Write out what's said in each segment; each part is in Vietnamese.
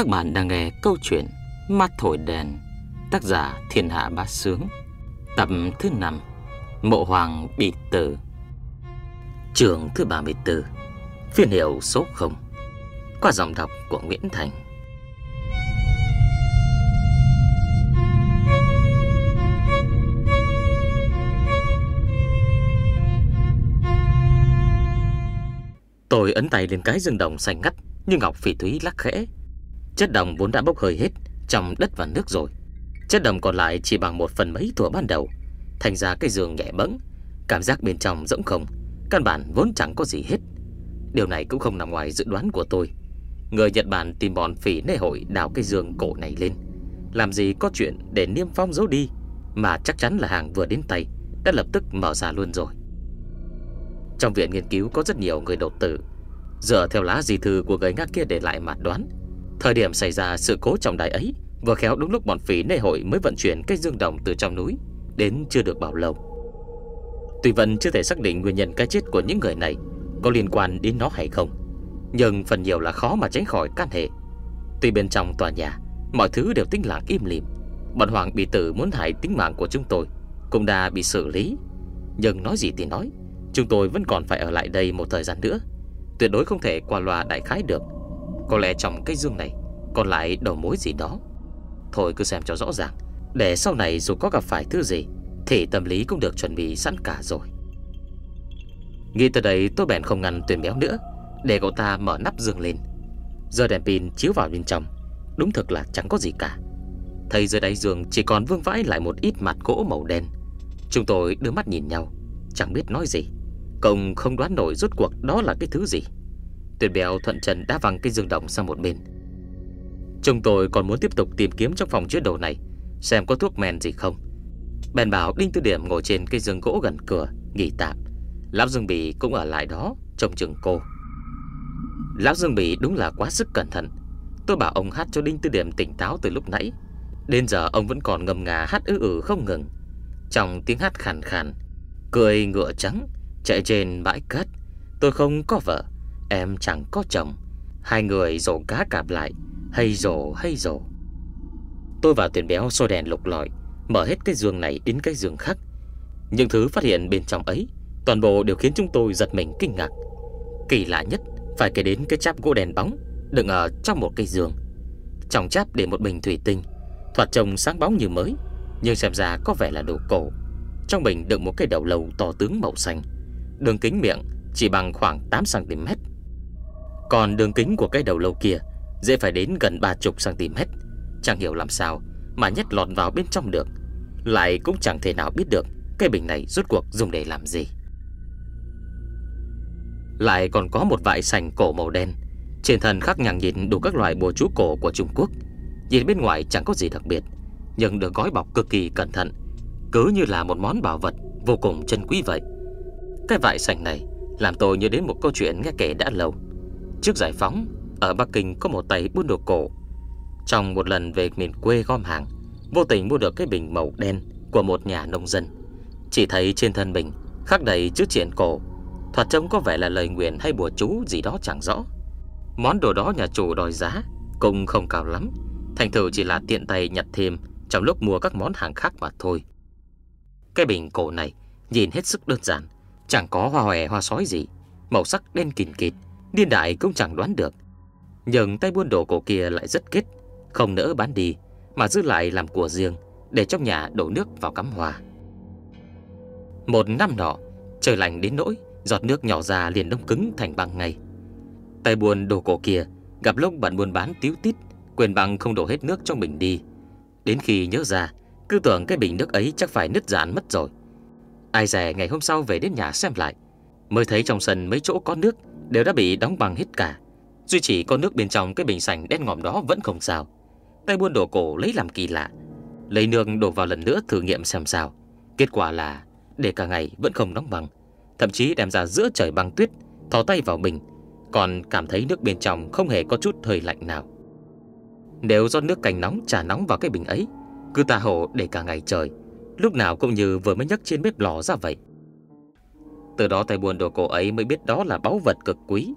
Các bạn đang nghe câu chuyện Mắt thổi đèn, Tác giả Thiên Hạ Bá Sướng, Tập thứ 5 Mộ Hoàng bị tử. Trường thứ 34 Phiên hiệu số 0 Qua giọng đọc của Nguyễn Thành. Tôi ấn tay lên cái rừng đồng xanh ngắt, Như ngọc phỉ thúy lắc khẽ. Chất đồng vốn đã bốc hơi hết Trong đất và nước rồi. Chất đồng còn lại chỉ bằng một phần mấy thuở ban đầu. Thành ra cái giường nhẹ bẫng, Cảm giác bên trong rỗng không, Căn bản vốn chẳng có gì hết. Điều này cũng không nằm ngoài dự đoán của tôi. Người Nhật Bản tìm bọn phỉ nê hội đào cái giường cổ này lên. Làm gì có chuyện để niêm phong giấu đi, Mà chắc chắn là hàng vừa đến tay, Đã lập tức mở ra luôn rồi. Trong viện nghiên cứu có rất nhiều người đột tử. Dựa theo lá di thư của người ngác kia để lại mà đoán Thời điểm xảy ra sự cố trọng đại ấy, Vừa khéo đúng lúc bọn phỉ nê hội mới vận chuyển cái dương đồng từ trong núi Đến chưa được bảo lâu. Tuy vẫn chưa thể xác định nguyên nhân cái chết của những người này, Có liên quan đến nó hay không, Nhưng phần nhiều là khó mà tránh khỏi can hệ. Tuy bên trong tòa nhà, Mọi thứ đều tĩnh lặng im lìm, Bọn Hoàng bị tử muốn hại tính mạng của chúng tôi Cũng đã bị xử lý. Nhưng nói gì thì nói, Chúng tôi vẫn còn phải ở lại đây một thời gian nữa, Tuyệt đối không thể qua loa đại khái được. Có lẽ trong cái dương này Còn lại đầu mối gì đó. Thôi cứ xem cho rõ ràng, Để sau này dù có gặp phải thứ gì, Thì tâm lý cũng được chuẩn bị sẵn cả rồi. Nghĩ tới đây, tôi bèn không ngăn tuyển béo nữa, Để cậu ta mở nắp dương lên. Giờ đèn pin chiếu vào bên trong, Đúng thực là chẳng có gì cả. Thấy dưới đáy giường chỉ còn vương vãi lại một ít mặt gỗ màu đen. Chúng tôi đưa mắt nhìn nhau, Chẳng biết nói gì. Công không đoán nổi rốt cuộc đó là cái thứ gì. Tuyệt béo thuận chân đá văng cái dương động sang một bên. Chúng tôi còn muốn tiếp tục tìm kiếm trong phòng chứa đồ này, Xem có thuốc men gì không. Bèn bảo Đinh Tư Điểm ngồi trên cây giường gỗ gần cửa, Nghỉ tạm. Lão Dương Bỉ cũng ở lại đó, Trông chừng cô. Lão Dương Bỉ đúng là quá sức cẩn thận. Tôi bảo ông hát cho Đinh Tư Điểm tỉnh táo từ lúc nãy. Đến giờ ông vẫn còn ngầm ngà hát ư ử không ngừng. Trong tiếng hát khàn khàn, Cười ngựa trắng, Chạy trên bãi cát. Tôi không có vợ Em chẳng có chồng. Hai người rổ cá cạp lại, Hay rổ hay rổ. Tôi và tuyển béo sôi đèn lục lọi, Mở hết cái giường này đến cái giường khác. Những thứ phát hiện bên trong ấy, Toàn bộ đều khiến chúng tôi giật mình kinh ngạc. Kỳ lạ nhất, Phải kể đến cái cháp gỗ đèn bóng Đựng ở trong một cây giường. Trong cháp để một bình thủy tinh, Thoạt trông sáng bóng như mới, Nhưng xem ra có vẻ là đồ cổ. Trong bình đựng một cái đầu lầu to tướng màu xanh, Đường kính miệng chỉ bằng khoảng 8cm còn đường kính của cái đầu lâu kia, Dễ phải đến gần 30cm Chẳng hiểu làm sao Mà nhét lọt vào bên trong được. Lại cũng chẳng thể nào biết được Cái bình này rốt cuộc dùng để làm gì. Lại còn có một vại sành cổ màu đen. Trên thân khắc nhằng nhìn đủ các loại bùa chú cổ của Trung Quốc. Nhìn bên ngoài chẳng có gì đặc biệt, Nhưng được gói bọc cực kỳ cẩn thận. Cứ như là một món bảo vật Vô cùng chân quý vậy. Cái vại sành này làm tôi nhớ đến một câu chuyện nghe kể đã lâu. Trước giải phóng, ở Bắc Kinh có một tay buôn đồ cổ. Trong một lần về miền quê gom hàng, vô tình mua được cái bình màu đen của một nhà nông dân. Chỉ thấy trên thân bình khắc đầy chữ triển cổ, thoạt trông có vẻ là lời nguyện hay bùa chú gì đó chẳng rõ. Món đồ đó nhà chủ đòi giá cũng không cao lắm, thành thử chỉ là tiện tay nhặt thêm trong lúc mua các món hàng khác mà thôi. Cái bình cổ này nhìn hết sức đơn giản, Chẳng có hoa hòe hoa sói gì Màu sắc đen kìn kịt Niên đại cũng chẳng đoán được. Nhưng tay buôn đồ cổ kia lại rất kết Không nỡ bán đi, Mà giữ lại làm của riêng, Để trong nhà đổ nước vào cắm hòa. Một năm nọ, Trời lạnh đến nỗi, Giọt nước nhỏ ra liền đông cứng thành băng ngay. Tay buôn đồ cổ kia Gặp lúc bạn buôn bán tiếu tít, Quyền bằng không đổ hết nước trong bình đi. Đến khi nhớ ra, Cứ tưởng cái bình nước ấy chắc phải nứt giãn mất rồi. Ai dè ngày hôm sau về đến nhà xem lại, Mới thấy trong sân mấy chỗ có nước Đều đã bị đóng bằng hết cả. Duy chỉ có nước bên trong cái bình sành đen ngòm đó vẫn không sao. Tay buôn đồ cổ lấy làm kỳ lạ. Lấy nước đổ vào lần nữa thử nghiệm xem sao. Kết quả là Để cả ngày vẫn không đóng bằng Thậm chí đem ra giữa trời băng tuyết, Thò tay vào bình Còn cảm thấy nước bên trong không hề có chút hơi lạnh nào. Nếu do nước cành nóng, trà nóng vào cái bình ấy, Cứ tà hổ để cả ngày trời. Lúc nào cũng như vừa mới nhấc trên bếp lò ra vậy. Từ đó tay buồn đồ cổ ấy mới biết đó là báu vật cực quý.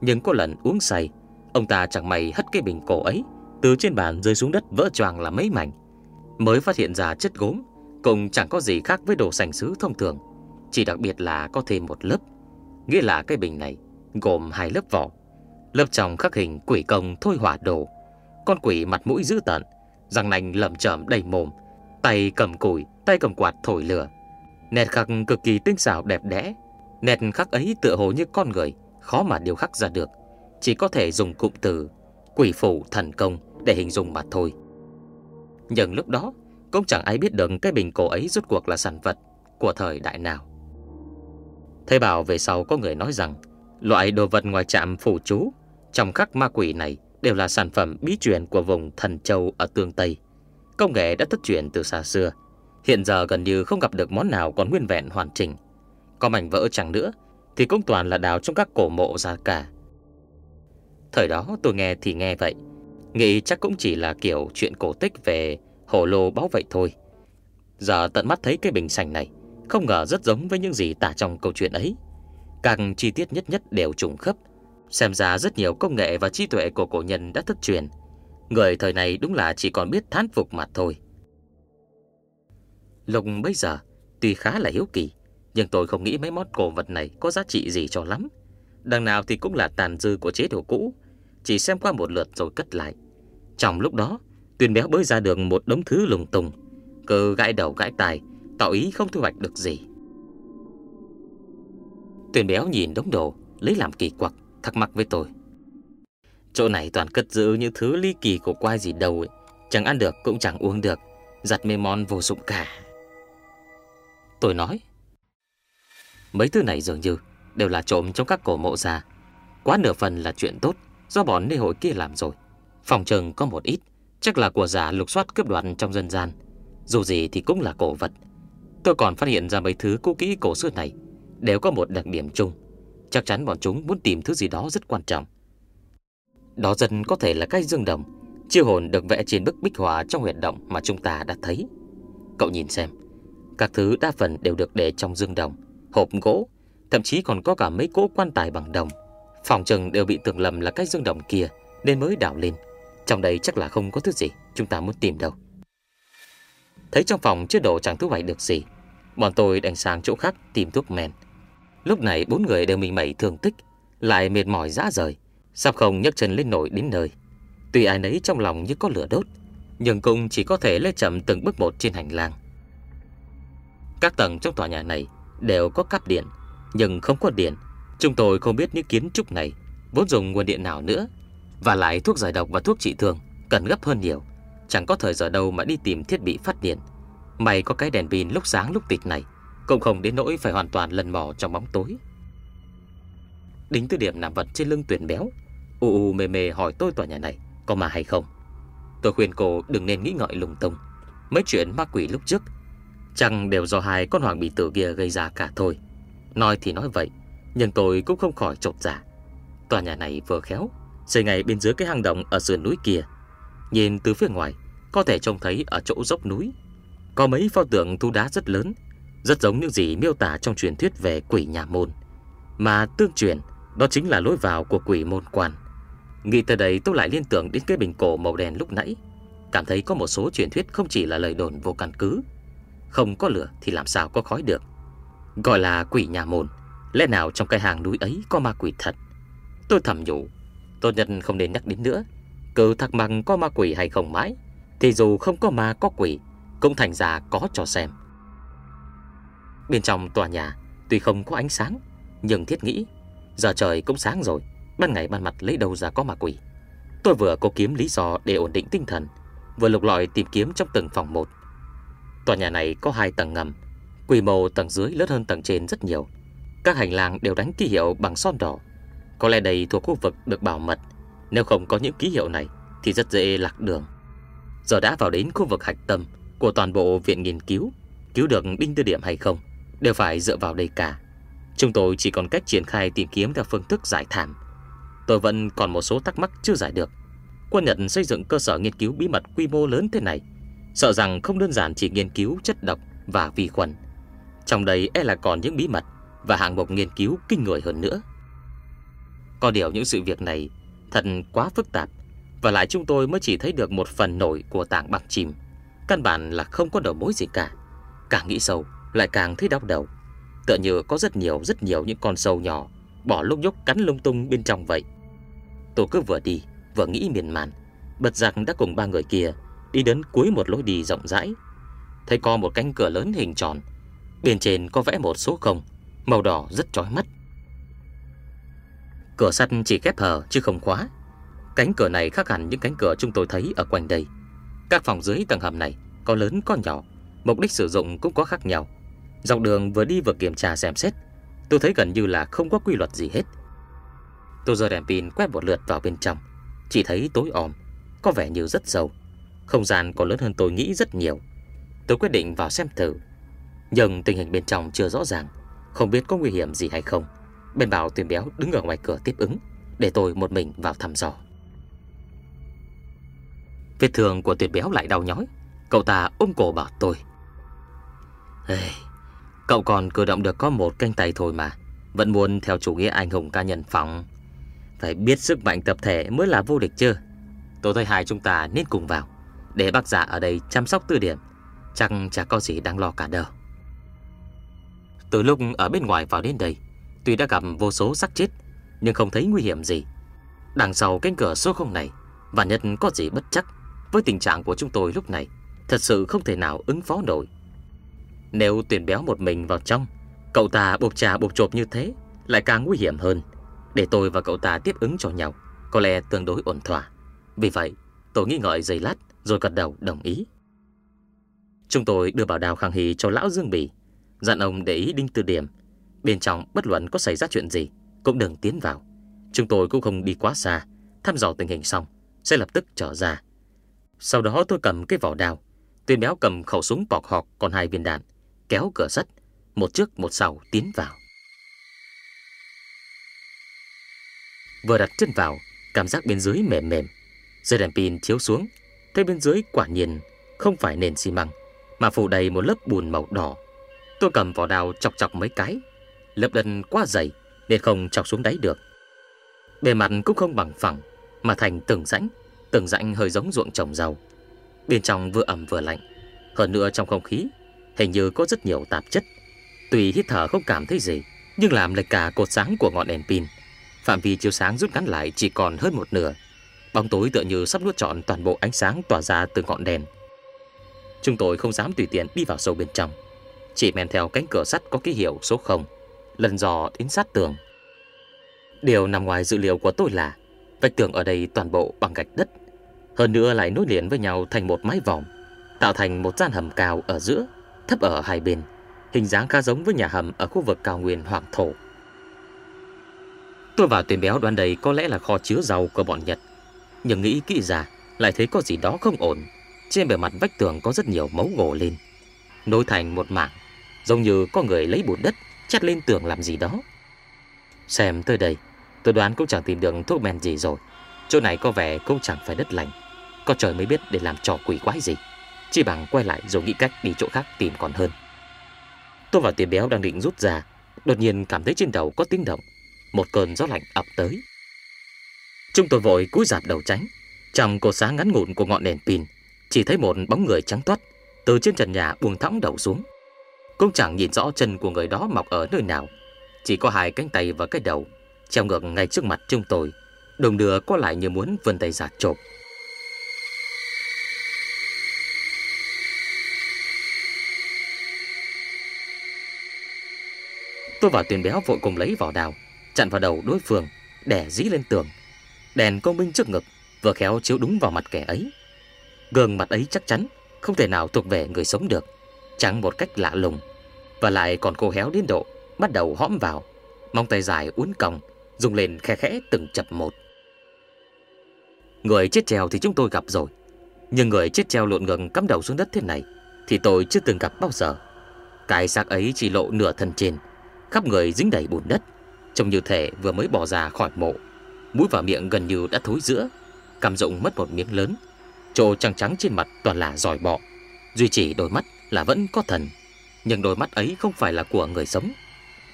Nhưng có lần uống say Ông ta chẳng may hất cái bình cổ ấy Từ trên bàn rơi xuống đất vỡ choàng là mấy mảnh. Mới phát hiện ra chất gốm Cũng chẳng có gì khác với đồ sành sứ thông thường. Chỉ đặc biệt là có thêm một lớp. Nghĩa là cái bình này Gồm hai lớp vỏ. Lớp trong khắc hình quỷ công thôi hỏa đồ. Con quỷ mặt mũi dữ tợn Răng nành lầm chởm đầy mồm Tay cầm củi, tay cầm quạt thổi lửa. Nét khắc cực kỳ tinh xảo đẹp đẽ. Nét khắc ấy tựa hồ như con người, Khó mà điều khắc ra được. Chỉ có thể dùng cụm từ Quỷ phủ thần công để hình dung mà thôi. Nhưng lúc đó, Cũng chẳng ai biết được cái bình cổ ấy rốt cuộc là sản vật Của thời đại nào. Thầy bảo về sau có người nói rằng, Loại đồ vật ngoài trạm phủ chú, Trong khắc ma quỷ này Đều là sản phẩm bí truyền của vùng thần châu ở tương Tây. Công nghệ đã thất truyền từ xa xưa Hiện giờ gần như không gặp được món nào còn nguyên vẹn hoàn chỉnh. Có mảnh vỡ chẳng nữa, Thì cũng toàn là đào trong các cổ mộ ra cả. Thời đó tôi nghe thì nghe vậy. Nghĩ chắc cũng chỉ là kiểu chuyện cổ tích về hồ lô báo vậy thôi. Giờ tận mắt thấy cái bình sành này, Không ngờ rất giống với những gì tả trong câu chuyện ấy. Càng chi tiết nhất nhất đều trùng khớp. Xem ra rất nhiều công nghệ và trí tuệ của cổ nhân đã thất truyền. Người thời này đúng là chỉ còn biết thán phục mà thôi. Lục bây giờ, tuy khá là hiếu kỳ, Nhưng tôi không nghĩ mấy món cổ vật này có giá trị gì cho lắm. Đằng nào thì cũng là tàn dư của chế độ cũ, Chỉ xem qua một lượt rồi cất lại. Trong lúc đó, Tuyền béo bơi ra được một đống thứ lùng tung. Cơ gãi đầu gãi tài Tỏ ý không thu hoạch được gì. Tuyền béo nhìn đống đồ, Lấy làm kỳ quặc, Thắc mắc với tôi. Chỗ này toàn cất giữ những thứ ly kỳ của quai gì đâu ấy. Chẳng ăn được cũng chẳng uống được, Giặt mê món vô dụng cả. Tôi nói. Mấy thứ này dường như Đều là trộm trong các cổ mộ già. Quá nửa phần là chuyện tốt Do bọn lễ hội kia làm rồi. Phòng trừng có một ít, Chắc là của giả lục soát cướp đoạt trong dân gian. Dù gì thì cũng là cổ vật. Tôi còn phát hiện ra mấy thứ cũ kỹ cổ xưa này, Đều có một đặc điểm chung. Chắc chắn bọn chúng muốn tìm thứ gì đó rất quan trọng. Đó dần có thể là cái dương đồng, Chiêu hồn được vẽ trên bức bích họa trong huyệt động mà chúng ta đã thấy. Cậu nhìn xem. Các thứ đa phần đều được để trong dương đồng, Hộp gỗ, Thậm chí còn có cả mấy cỗ quan tài bằng đồng. Phòng trừng đều bị tưởng lầm là cái dương đồng kia Nên mới đảo lên. Trong đây chắc là không có thứ gì Chúng ta muốn tìm đâu. Thấy trong phòng chứa đồ chẳng thu hoạch được gì, Bọn tôi đành sang chỗ khác tìm thuốc men. Lúc này bốn người đều mình mẩy thương tích, Lại mệt mỏi dã rời, Sắp không nhấc chân lên nổi đến nơi. Tuy ai nấy trong lòng như có lửa đốt, Nhưng cũng chỉ có thể lê chậm từng bước một trên hành lang. Các tầng trong tòa nhà này Đều có cáp điện, Nhưng không có điện. Chúng tôi không biết những kiến trúc này Vốn dùng nguồn điện nào nữa. Và lại thuốc giải độc và thuốc trị thương Cần gấp hơn nhiều. Chẳng có thời giờ đâu mà đi tìm thiết bị phát điện. May có cái đèn pin lúc sáng lúc tịt này, Cũng không đến nỗi phải hoàn toàn lần mò trong bóng tối. Đính tư điểm nằm vật trên lưng tuyển béo. U u mê mê hỏi tôi tòa nhà này Có mà hay không. Tôi khuyên cô đừng nên nghĩ ngợi lung tung. Mấy chuyện ma quỷ lúc trước Chẳng đều do hai con hoàng bị tử kia gây ra cả thôi. Nói thì nói vậy, Nhưng tôi cũng không khỏi trột giả dạ. Tòa nhà này vừa khéo, Xây ngay bên dưới cái hang động ở sườn núi kia. Nhìn từ phía ngoài, Có thể trông thấy ở chỗ dốc núi, Có mấy pho tượng thu đá rất lớn, Rất giống những gì miêu tả trong truyền thuyết về quỷ nhà môn. Mà tương truyền, Đó chính là lối vào của quỷ môn quan. Nghĩ tới đây tôi lại liên tưởng đến cái bình cổ màu đen lúc nãy. Cảm thấy có một số truyền thuyết không chỉ là lời đồn vô căn cứ không có lửa thì làm sao có khói được. Gọi là quỷ nhà môn, Lẽ nào trong cái hàng núi ấy có ma quỷ thật? Tôi thầm nhủ, Tốt nhất không nên nhắc đến nữa. Cứ thắc mắc có ma quỷ hay không mãi, Thì dù không có ma có quỷ, Cũng thành ra có cho xem. Bên trong tòa nhà, Tuy không có ánh sáng, Nhưng thiết nghĩ, Giờ trời cũng sáng rồi, Ban ngày ban mặt lấy đâu ra có ma quỷ. Tôi vừa cố kiếm lý do để ổn định tinh thần, Vừa lục lọi tìm kiếm trong từng phòng một. Tòa nhà này có hai tầng ngầm, Quy mô tầng dưới lớn hơn tầng trên rất nhiều. Các hành lang đều đánh ký hiệu bằng son đỏ. Có lẽ đây thuộc khu vực được bảo mật. Nếu không có những ký hiệu này, Thì rất dễ lạc đường. Giờ đã vào đến khu vực hạch tâm Của toàn bộ viện nghiên cứu. Cứu được đinh tư điểm hay không, Đều phải dựa vào đây cả. Chúng tôi chỉ còn cách triển khai tìm kiếm theo phương thức giải thảm. Tôi vẫn còn một số thắc mắc chưa giải được. Quân Nhật xây dựng cơ sở nghiên cứu bí mật quy mô lớn thế này Sợ rằng không đơn giản chỉ nghiên cứu chất độc và vi khuẩn. Trong đây e là còn những bí mật Và hạng mục nghiên cứu kinh người hơn nữa. Có điều những sự việc này Thật quá phức tạp Và lại chúng tôi mới chỉ thấy được một phần nổi của tảng băng chìm. Căn bản là không có đầu mối gì cả. Càng nghĩ sâu, lại càng thấy đau đầu. Tựa như có rất nhiều rất nhiều những con sâu nhỏ Bỏ lúc nhúc cắn lung tung bên trong vậy. Tôi cứ vừa đi, Vừa nghĩ miền màn. Bật giặc đã cùng ba người kia Đi đến cuối một lối đi rộng rãi. Thấy có một cánh cửa lớn hình tròn, Bên trên có vẽ một số không Màu đỏ rất chói mắt. Cửa sắt chỉ khép hờ chứ không khóa. Cánh cửa này khác hẳn những cánh cửa chúng tôi thấy ở quanh đây. Các phòng dưới tầng hầm này Có lớn, có nhỏ, Mục đích sử dụng cũng có khác nhau. Dọc đường vừa đi vừa kiểm tra xem xét, Tôi thấy gần như là không có quy luật gì hết. Tôi giờ đèn pin quét một lượt vào bên trong, Chỉ thấy tối om, Có vẻ như rất sâu. Không gian còn lớn hơn tôi nghĩ rất nhiều. Tôi quyết định vào xem thử. Nhưng tình hình bên trong chưa rõ ràng. Không biết có nguy hiểm gì hay không. Bên bảo tuyển béo đứng ở ngoài cửa tiếp ứng Để tôi một mình vào thăm dò. Vết thương của tuyệt béo lại đau nhói. Cậu ta ôm cổ bảo tôi. Hey, Cậu còn cử động được có một canh tay thôi mà. Vẫn muốn theo chủ nghĩa anh hùng ca nhân phòng Phải biết sức mạnh tập thể mới là vô địch chưa Tôi thấy hai chúng ta nên cùng vào. Để bác giả ở đây chăm sóc tư điểm Chắc chả có gì đáng lo cả đâu. Từ lúc ở bên ngoài vào đến đây, Tuy đã gặp vô số xác chết, Nhưng không thấy nguy hiểm gì. Đằng sau cánh cửa số không này, Và nhất có gì bất chắc? Với tình trạng của chúng tôi lúc này, Thật sự không thể nào ứng phó nổi. Nếu tuyển béo một mình vào trong, Cậu ta bột trà bột chộp như thế Lại càng nguy hiểm hơn. Để tôi và cậu ta tiếp ứng cho nhau, Có lẽ tương đối ổn thỏa. Vì vậy, tôi nghĩ ngợi giây lát. Rồi gật đầu đồng ý. Chúng tôi đưa bảo đào khang hì cho lão Dương Bỉ Dặn ông để ý đinh từ điểm. Bên trong bất luận có xảy ra chuyện gì Cũng đừng tiến vào. Chúng tôi cũng không đi quá xa. Thăm dò tình hình xong Sẽ lập tức trở ra. Sau đó tôi cầm cái vỏ đào, Tuyên béo cầm khẩu súng bọc họp còn hai viên đạn. Kéo cửa sắt Một trước một sau tiến vào. Vừa đặt chân vào Cảm giác bên dưới mềm mềm. Dây đèn pin chiếu xuống Thấy bên dưới quả nhiên, không phải nền xi măng, Mà phủ đầy một lớp bùn màu đỏ. Tôi cầm vỏ đào chọc chọc mấy cái Lớp đất quá dày Nên không chọc xuống đáy được. Bề mặt cũng không bằng phẳng, Mà thành từng rãnh Từng rãnh hơi giống ruộng trồng rau. Bên trong vừa ẩm vừa lạnh, Hơn nữa trong không khí, Hình như có rất nhiều tạp chất. Tuy hít thở không cảm thấy gì, Nhưng làm lệch cả cột sáng của ngọn đèn pin. Phạm vi chiếu sáng rút ngắn lại chỉ còn hơn một nửa. Bóng tối tựa như sắp nuốt trọn toàn bộ ánh sáng tỏa ra từ ngọn đèn Chúng tôi không dám tùy tiện đi vào sâu bên trong Chỉ men theo cánh cửa sắt có ký hiệu số 0 lần dò đến sát tường. Điều nằm ngoài dự liệu của tôi là vách tường ở đây toàn bộ bằng gạch đất, hơn nữa lại nối liền với nhau thành một mái vòm, tạo thành một gian hầm cao ở giữa, thấp ở hai bên, hình dáng khá giống với nhà hầm ở khu vực cao nguyên Hoàng Thổ. Tôi vào tuyển béo đoán đây có lẽ là kho chứa dầu của bọn Nhật, nhưng nghĩ kỹ ra lại thấy có gì đó không ổn. Trên bề mặt vách tường có rất nhiều mấu ngổ lên, nối thành một mảng, giống như có người lấy bùn đất chắt lên tường làm gì đó. Xem tới đây, tôi đoán cũng chẳng tìm được thuốc men gì rồi. Chỗ này có vẻ cũng chẳng phải đất lành. Có trời mới biết để làm trò quỷ quái gì. Chỉ bằng quay lại rồi nghĩ cách đi chỗ khác tìm còn hơn. Tôi và tiền béo đang định rút ra, đột nhiên cảm thấy trên đầu có tiếng động. Một cơn gió lạnh ập tới. Chúng tôi vội cúi dạp đầu tránh. Trong cột sáng ngắn ngủn của ngọn đèn pin, chỉ thấy một bóng người trắng toát từ trên trần nhà buông thõng đầu xuống. Cũng chẳng nhìn rõ chân của người đó mọc ở nơi nào Chỉ có hai cánh tay và cái đầu Treo ngược ngay trước mặt chúng tôi Đồng đưa có lại như muốn vươn tay giạt chộp Tôi và tiền béo vội cùng lấy vỏ đào Chặn vào đầu đối phương Đẻ dí lên tường Đèn công binh trước ngực, Vừa khéo chiếu đúng vào mặt kẻ ấy. Gương mặt ấy chắc chắn Không thể nào thuộc về người sống được, Chẳng một cách lạ lùng. Và lại còn khô héo đến độ Bắt đầu hõm vào Mong tay dài uốn cong Dùng lên khe khẽ từng chập một. Người chết treo thì chúng tôi gặp rồi, Nhưng người chết treo lộn ngừng cắm đầu xuống đất thế này Thì tôi chưa từng gặp bao giờ. Cái xác ấy chỉ lộ nửa thân trên, Khắp người dính đầy bùn đất, Trông như thể vừa mới bỏ ra khỏi mộ. Mũi và miệng gần như đã thối giữa Cằm rộng mất một miếng lớn. Chỗ trắng trắng trên mặt toàn là giỏi bọ. Duy chỉ đôi mắt là vẫn có thần, nhưng đôi mắt ấy không phải là của người sống.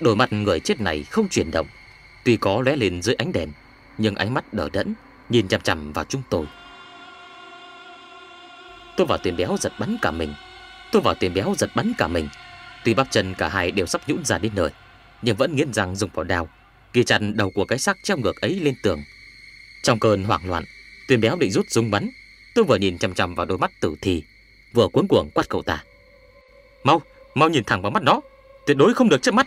Đôi mắt người chết này không chuyển động, Tuy có lóe lên dưới ánh đèn, Nhưng ánh mắt đờ đẫn, Nhìn chằm chằm vào chúng tôi. Tôi và tiền béo giật bắn cả mình, Tôi và tiền béo giật bắn cả mình. Tuy bắp chân cả hai đều sắp nhũn ra đến nơi, Nhưng vẫn nghiến răng dùng vào đao. Kỳ chặt đầu của cái xác treo ngược ấy lên tường. Trong cơn hoảng loạn Tuyên béo định rút súng bắn. Tôi vừa nhìn chằm chằm vào đôi mắt tử thi Vừa cuốn cuồng quát cậu ta. Mau, mau nhìn thẳng vào mắt nó. Tuyệt đối không được chớp mắt.